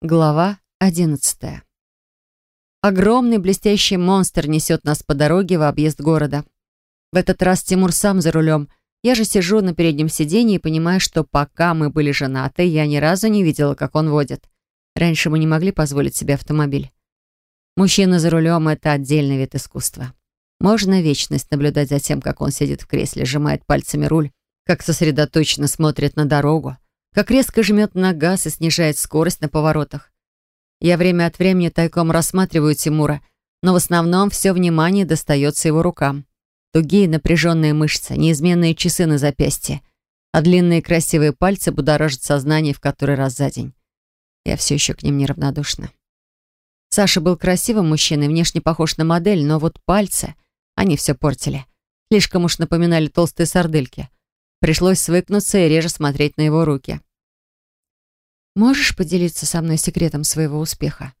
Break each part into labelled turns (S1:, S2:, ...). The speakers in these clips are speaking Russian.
S1: Глава одиннадцатая. Огромный блестящий монстр несет нас по дороге в объезд города. В этот раз Тимур сам за рулем. Я же сижу на переднем сиденье и понимаю, что пока мы были женаты, я ни разу не видела, как он водит. Раньше мы не могли позволить себе автомобиль. Мужчина за рулем — это отдельный вид искусства. Можно вечность наблюдать за тем, как он сидит в кресле, сжимает пальцами руль, как сосредоточенно смотрит на дорогу, как резко жмет на газ и снижает скорость на поворотах. Я время от времени тайком рассматриваю Тимура, но в основном все внимание достается его рукам. Тугие напряженные мышцы, неизменные часы на запястье, а длинные красивые пальцы будоражат сознание в который раз за день. Я все еще к ним неравнодушна. Саша был красивым мужчиной, внешне похож на модель, но вот пальцы, они все портили. Слишком уж напоминали толстые сардельки. Пришлось свыкнуться и реже смотреть на его руки. «Можешь поделиться со мной секретом своего успеха?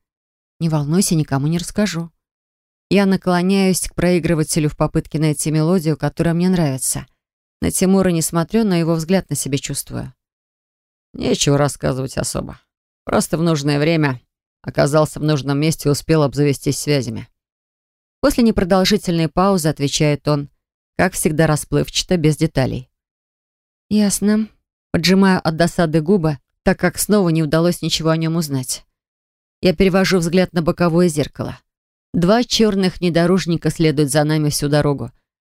S1: Не волнуйся, никому не расскажу». Я наклоняюсь к проигрывателю в попытке найти мелодию, которая мне нравится. На Тимура не смотрю, но его взгляд на себе чувствую.
S2: Нечего рассказывать особо. Просто в нужное время оказался в нужном месте и успел обзавестись связями.
S1: После непродолжительной паузы отвечает он, как всегда расплывчато, без деталей. «Ясно». Поджимаю от досады губы, так как снова не удалось ничего о нем узнать. Я перевожу взгляд на боковое зеркало. Два черных внедорожника следуют за нами всю дорогу.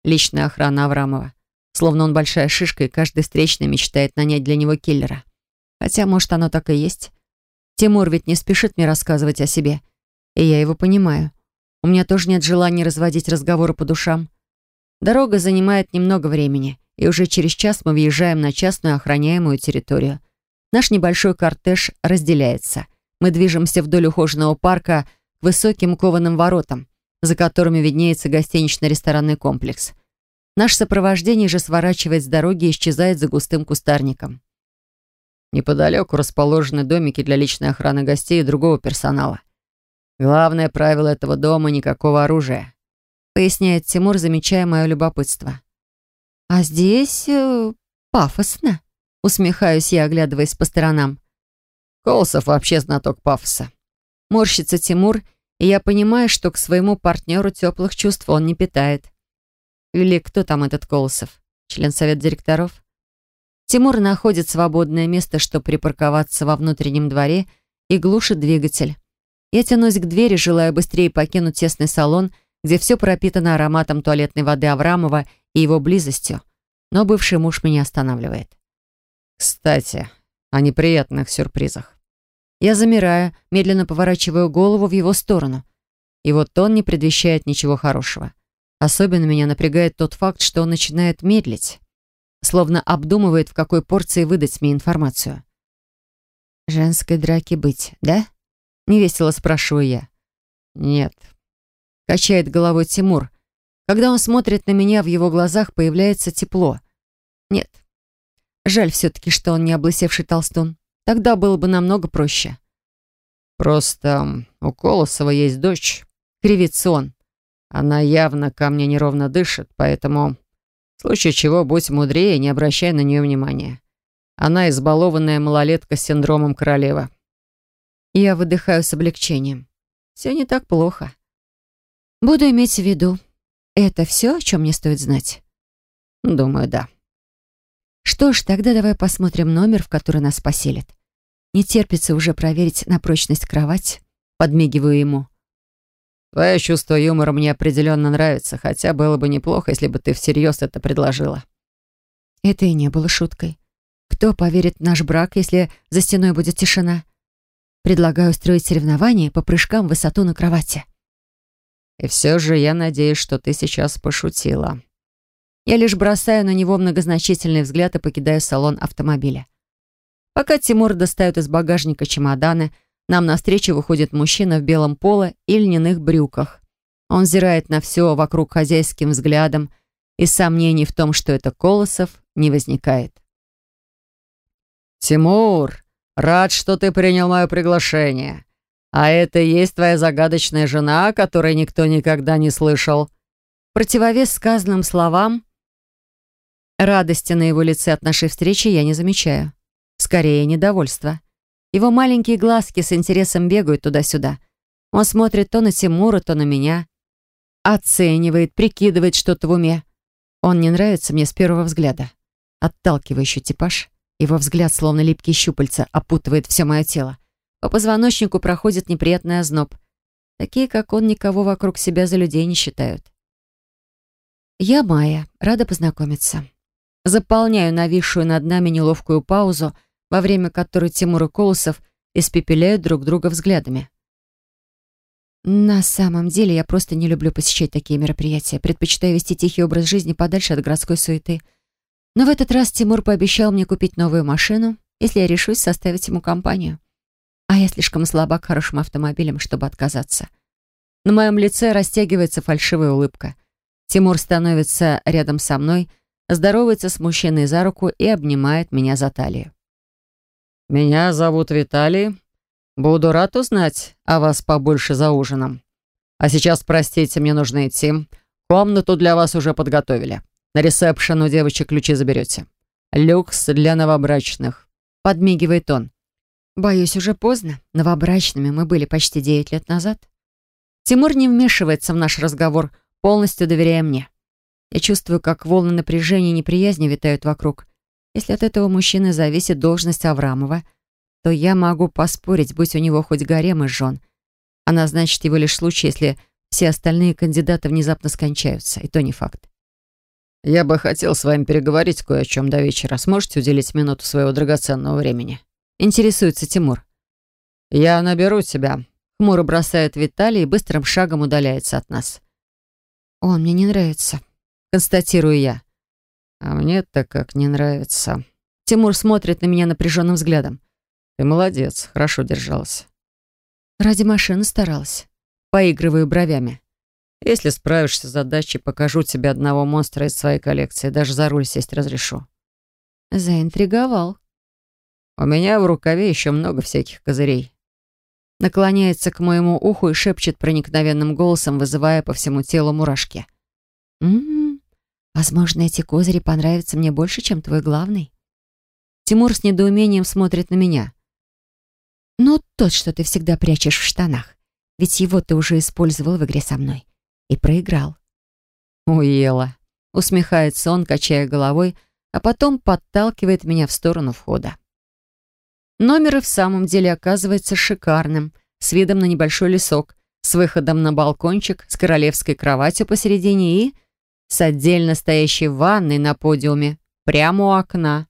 S1: Личная охрана Аврамова. Словно он большая шишка, и каждый встречный мечтает нанять для него киллера. Хотя, может, оно так и есть. Тимур ведь не спешит мне рассказывать о себе. И я его понимаю. У меня тоже нет желания разводить разговоры по душам. Дорога занимает немного времени и уже через час мы въезжаем на частную охраняемую территорию. Наш небольшой кортеж разделяется. Мы движемся вдоль ухоженного парка к высоким кованым воротам, за которыми виднеется гостинично-ресторанный комплекс. Наше сопровождение же сворачивает с дороги и исчезает за густым кустарником.
S2: Неподалеку расположены домики для личной охраны гостей и другого персонала. Главное правило этого дома — никакого оружия,
S1: поясняет Тимур, замечая мое любопытство. «А здесь э, пафосно», — усмехаюсь я, оглядываясь по сторонам.
S2: Колосов вообще знаток пафоса.
S1: Морщится Тимур, и я понимаю, что к своему партнеру теплых чувств он не питает. Или кто там этот Колосов? Член совета директоров? Тимур находит свободное место, чтобы припарковаться во внутреннем дворе и глушит двигатель. Я тянусь к двери, желая быстрее покинуть тесный салон, где все пропитано ароматом туалетной воды Аврамова и его близостью, но бывший муж меня останавливает.
S2: «Кстати, о неприятных сюрпризах».
S1: Я замираю, медленно поворачиваю голову в его сторону. И вот он не предвещает ничего хорошего. Особенно меня напрягает тот факт, что он начинает медлить, словно обдумывает, в какой порции выдать мне информацию. «Женской драки быть, да?» — невесело спрашиваю я.
S2: «Нет», —
S1: качает головой Тимур, когда он смотрит на меня, в его глазах появляется тепло. Нет. Жаль все-таки, что он не облысевший толстун. Тогда было бы намного проще.
S2: «Просто у Колосова есть дочь», — кривится он. «Она явно ко мне неровно дышит, поэтому в случае чего будь мудрее, не обращай на нее внимания. Она избалованная малолетка с синдромом королевы».
S1: Я выдыхаю с облегчением. Все не так плохо. Буду иметь в виду. Это все, о чем мне стоит знать?
S2: Думаю, да.
S1: Что ж, тогда давай посмотрим номер, в который нас поселят. Не терпится уже проверить на прочность кровать. Подмигиваю ему.
S2: Твое чувство юмора мне определенно нравится, хотя было бы неплохо, если бы ты всерьез это предложила.
S1: Это и не было шуткой. Кто поверит в наш брак, если за стеной будет тишина? Предлагаю устроить соревнование по прыжкам в высоту на кровати.
S2: И все же я надеюсь, что ты сейчас пошутила.
S1: Я лишь бросаю на него многозначительный взгляд и покидаю салон автомобиля. Пока Тимур достает из багажника чемоданы, нам навстречу выходит мужчина в белом поло и льняных брюках. Он взирает на все вокруг хозяйским взглядом, и сомнений в том, что это Колосов, не возникает.
S2: «Тимур, рад, что ты принял мое приглашение. «А это и есть твоя загадочная жена, о которой никто никогда не слышал?»
S1: Противовес сказанным словам, радости на его лице от нашей встречи я не замечаю. Скорее, недовольство. Его маленькие глазки с интересом бегают туда-сюда. Он смотрит то на Тимура, то на меня. Оценивает, прикидывает что-то в уме. Он не нравится мне с первого взгляда. Отталкивающий типаж. Его взгляд, словно липкие щупальца, опутывает все мое тело. По позвоночнику проходит неприятный озноб. Такие, как он, никого вокруг себя за людей не считают. Я Майя, рада познакомиться. Заполняю нависшую над нами неловкую паузу, во время которой Тимур и Колосов испепеляют друг друга взглядами. На самом деле, я просто не люблю посещать такие мероприятия. Предпочитаю вести тихий образ жизни подальше от городской суеты. Но в этот раз Тимур пообещал мне купить новую машину, если я решусь составить ему компанию. А я слишком слаба к хорошим автомобилям, чтобы отказаться. На моем лице растягивается фальшивая улыбка. Тимур становится рядом со мной, здоровается с мужчиной за руку и обнимает меня за талию.
S2: «Меня зовут Виталий. Буду рад узнать о вас побольше за ужином. А сейчас, простите, мне нужно идти. Комнату для вас уже подготовили. На ресепшен у девочек ключи заберете. Люкс для новобрачных», — подмигивает он.
S1: «Боюсь, уже поздно. Новобрачными мы были почти девять лет назад». Тимур не вмешивается в наш разговор, полностью доверяя мне. Я чувствую, как волны напряжения и неприязни витают вокруг. Если от этого мужчины зависит должность Аврамова, то я могу поспорить, будь у него хоть гарем из жен. А назначить его лишь в случае, если все остальные кандидаты внезапно скончаются. И то не факт.
S2: «Я бы хотел с вами переговорить кое о чем до вечера. Сможете уделить минуту своего драгоценного времени?»
S1: Интересуется Тимур.
S2: «Я наберу тебя».
S1: Хмуро бросает Виталий и быстрым шагом удаляется от нас. «Он мне не нравится», — констатирую я.
S2: А мне-то как не нравится.
S1: Тимур смотрит на меня напряженным взглядом.
S2: Ты молодец, хорошо держалась.
S1: Ради машины старалась. Поигрываю бровями.
S2: Если справишься с задачей, покажу тебе одного монстра из своей коллекции. Даже за руль сесть разрешу.
S1: Заинтриговал.
S2: У меня в рукаве еще много всяких козырей.
S1: Наклоняется к моему уху и шепчет проникновенным голосом, вызывая по всему телу мурашки. «М-м-м». Возможно, эти козыри понравятся мне больше, чем твой главный. Тимур с недоумением смотрит на меня. Ну, тот, что ты всегда прячешь в штанах. Ведь его ты уже использовал в игре со мной. И проиграл.
S2: Уела.
S1: Усмехается он, качая головой, а потом подталкивает меня в сторону входа. Номер и в самом деле оказывается шикарным, с видом на небольшой лесок, с выходом на балкончик, с королевской кроватью посередине и с отдельно стоящей ванной на подиуме, прямо у окна.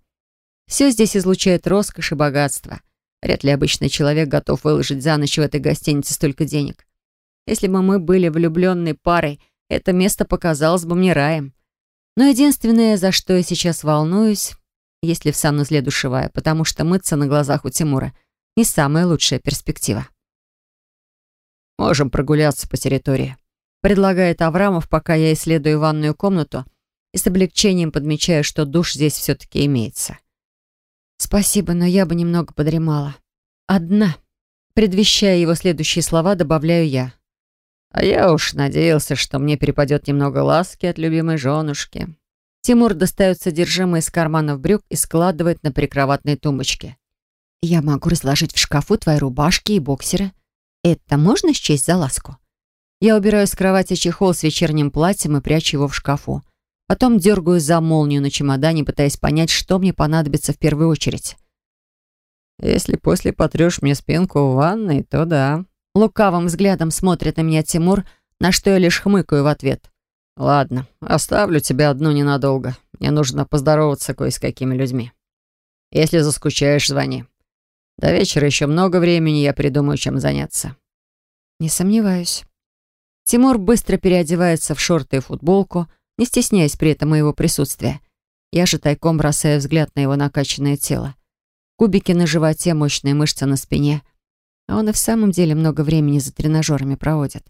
S1: Все здесь излучает роскошь и богатство. Вряд ли обычный человек готов выложить за ночь в этой гостинице столько денег. Если бы мы были влюбленной парой, это место показалось бы мне раем. Но единственное, за что я сейчас волнуюсь, если в санузле душевая, потому что мыться на глазах у Тимура не самая лучшая перспектива.
S2: Можем прогуляться по территории
S1: предлагает Аврамов, пока я исследую ванную комнату и с облегчением подмечаю, что душ здесь все-таки имеется. Спасибо, но я бы немного подремала. Одна. Предвещая его следующие слова, добавляю я.
S2: А я уж надеялся, что мне перепадет немного ласки от любимой женушки.
S1: Тимур достает содержимое из карманов брюк и складывает на прикроватной тумбочке. «Я могу разложить в шкафу твои рубашки и боксеры. Это можно счесть за ласку?» Я убираю с кровати чехол с вечерним платьем и прячу его в шкафу. Потом дергаю за молнию на чемодане, пытаясь понять, что мне понадобится в первую очередь.
S2: «Если после потрешь мне спинку в ванной, то да».
S1: Лукавым взглядом смотрит на меня Тимур, на что я лишь хмыкаю в ответ.
S2: «Ладно, оставлю тебя одну ненадолго. Мне нужно поздороваться кое с какими людьми. Если заскучаешь, звони. До вечера еще много времени, я придумаю, чем заняться».
S1: «Не сомневаюсь». Тимур быстро переодевается в шорты и футболку, не стесняясь при этом моего присутствия. Я же тайком бросаю взгляд на его накачанное тело. Кубики на животе, мощные мышцы на спине. А он и в самом деле много времени за тренажерами проводит.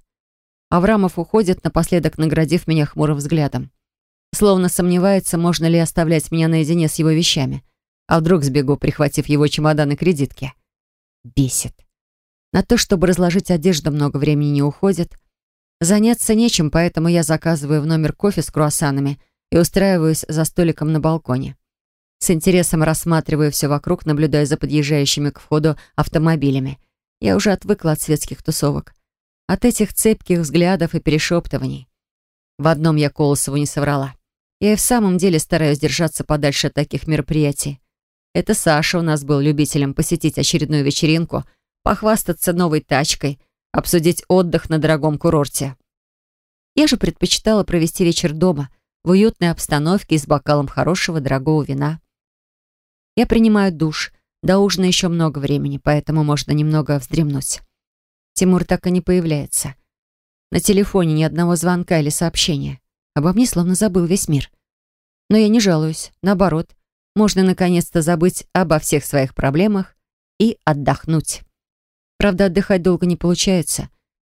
S1: Аврамов уходит, напоследок наградив меня хмурым взглядом. Словно сомневается, можно ли оставлять меня наедине с его вещами. А вдруг сбегу, прихватив его чемодан и кредитки. Бесит. На то, чтобы разложить одежду, много времени не уходит — Заняться нечем, поэтому я заказываю в номер кофе с круассанами и устраиваюсь за столиком на балконе. С интересом рассматриваю все вокруг, наблюдая за подъезжающими к входу автомобилями. Я уже отвыкла от светских тусовок. От этих цепких взглядов и перешептываний. В одном я Колосову не соврала. Я и в самом деле стараюсь держаться подальше от таких мероприятий. Это Саша у нас был любителем посетить очередную вечеринку, похвастаться новой тачкой, обсудить отдых на дорогом курорте. Я же предпочитала провести вечер дома, в уютной обстановке и с бокалом хорошего дорогого вина. Я принимаю душ. До ужина еще много времени, поэтому можно немного вздремнуть. Тимур так и не появляется. На телефоне ни одного звонка или сообщения. Обо мне словно забыл весь мир. Но я не жалуюсь. Наоборот, можно наконец-то забыть обо всех своих проблемах и отдохнуть. Правда, отдыхать долго не получается.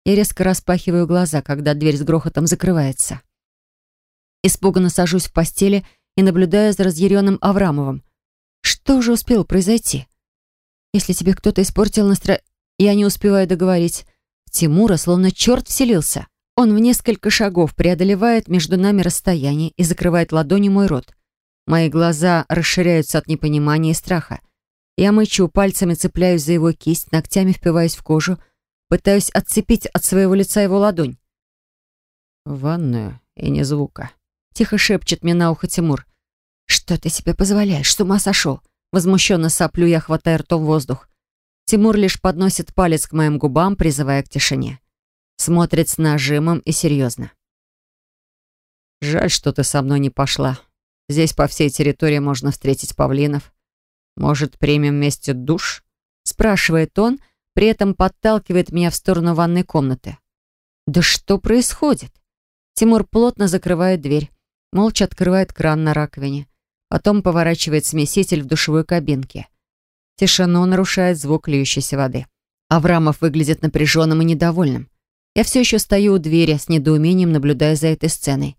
S1: Я резко распахиваю глаза, когда дверь с грохотом закрывается. Испуганно сажусь в постели и наблюдаю за разъяренным Аврамовым. Что уже успело произойти? Если тебе кто-то испортил настроение... Я не успеваю договорить. Тимура словно черт вселился. Он в несколько шагов преодолевает между нами расстояние и закрывает ладонью мой рот. Мои глаза расширяются от непонимания и страха. Я мычу, пальцами цепляюсь за его кисть, ногтями впиваюсь в кожу, пытаюсь отцепить от своего лица его ладонь.
S2: «В ванную и не звука», —
S1: тихо шепчет мне на ухо Тимур. «Что ты себе позволяешь? С ума сошел?» Возмущенно соплю я, хватая ртом воздух. Тимур лишь подносит палец к моим губам, призывая к тишине. Смотрит с нажимом и серьезно.
S2: «Жаль, что ты со мной не пошла. Здесь по всей территории можно встретить павлинов. Может, примем вместе душ?»
S1: Спрашивает он, при этом подталкивает меня в сторону ванной комнаты. «Да что происходит?» Тимур плотно закрывает дверь, молча открывает кран на раковине, потом поворачивает смеситель в душевой кабинке. Тишину нарушает звук льющейся воды. Аврамов выглядит напряженным и недовольным. Я все еще стою у двери, с недоумением наблюдая за этой сценой.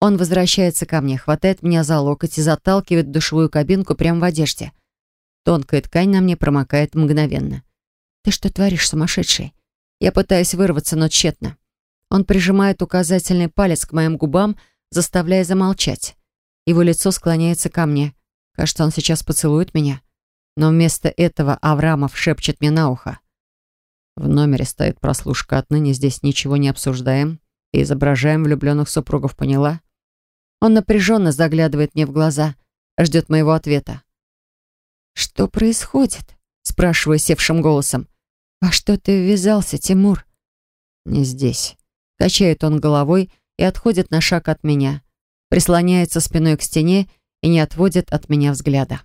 S1: Он возвращается ко мне, хватает меня за локоть и заталкивает в душевую кабинку прямо в одежде. Тонкая ткань на мне промокает мгновенно. «Ты что творишь, сумасшедший?» Я пытаюсь вырваться, но тщетно. Он прижимает указательный палец к моим губам, заставляя замолчать. Его лицо склоняется ко мне. Кажется, он сейчас поцелует меня. Но вместо этого Аврамов шепчет мне на ухо.
S2: В номере стоит прослушка, отныне здесь ничего не обсуждаем и изображаем влюбленных супругов, поняла?
S1: Он напряженно заглядывает мне в глаза, ждет моего ответа. «Что происходит?» — спрашиваю севшим голосом. «Во что ты ввязался, Тимур?»
S2: «Не здесь».
S1: Качает он головой и отходит на шаг от меня, прислоняется спиной к стене и не отводит от меня взгляда.